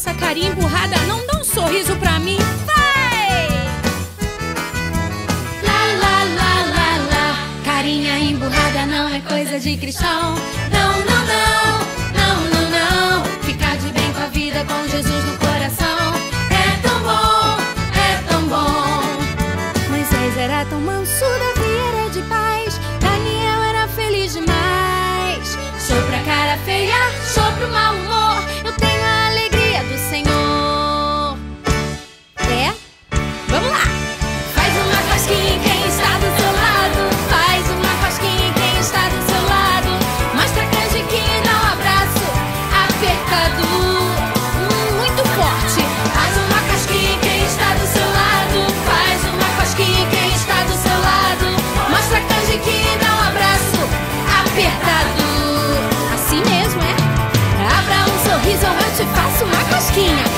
essa carinha emburrada. Não dá um sorriso pra mim. Vai! Lá, lá, lá, lá, lá. Carinha emburrada não é coisa de cristão. Não, não, não, não, não, não. Ficar de bem com a vida com Jesus no coração. É tão bom, é tão bom. Moisés era tão manso, Davi era de paz. Daniel era feliz demais. Sou pra cara feia, sou pro mau uma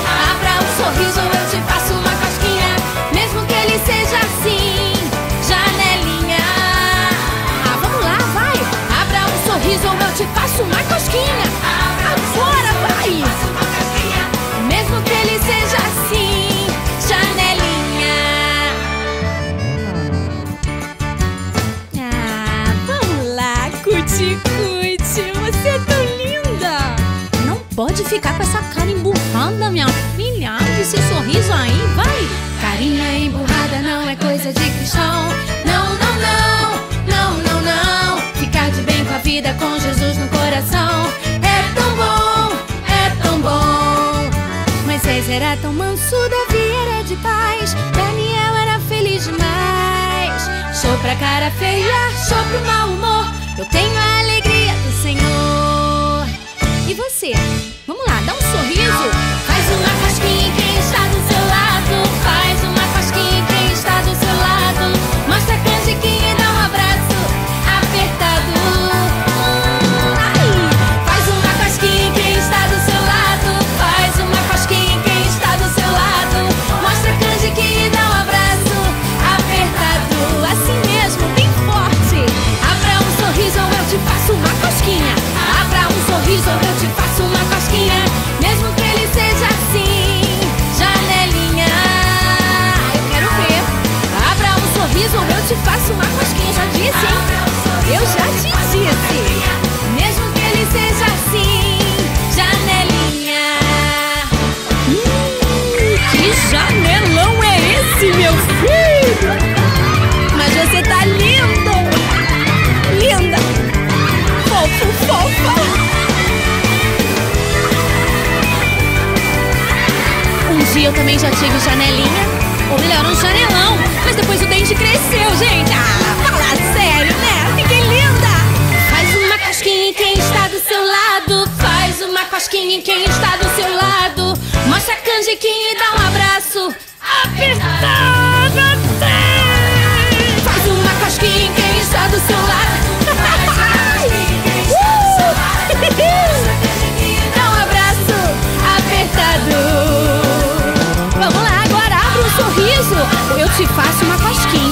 Pode ficar com essa cara emburrada, minha filha. Abre esse sorriso aí, vai! Carinha emburrada não é coisa de cristão. Não, não, não, não, não, não. Ficar de bem com a vida com Jesus no coração. É tão bom, é tão bom. Moisés era tão manso, Davi era de paz, Daniel era feliz demais. Sou pra cara feia, sou pro mau humor. Eu tenho a alegria do Senhor. E você? Vamos lá, disse? Eu já te disse. Mesmo que ele seja assim, janelinha. Hum, que janelão é esse, meu filho? Mas você tá lindo! Linda! Fofo, fofa! Um dia eu também já tive janelinha, melhor, um janelão, mas depois o dente cresceu, gente! Ah, fala sério, né? Te faço uma cosquinha,